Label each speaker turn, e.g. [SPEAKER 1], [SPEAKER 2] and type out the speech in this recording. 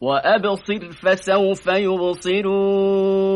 [SPEAKER 1] وأبصر فسوف يبصرون.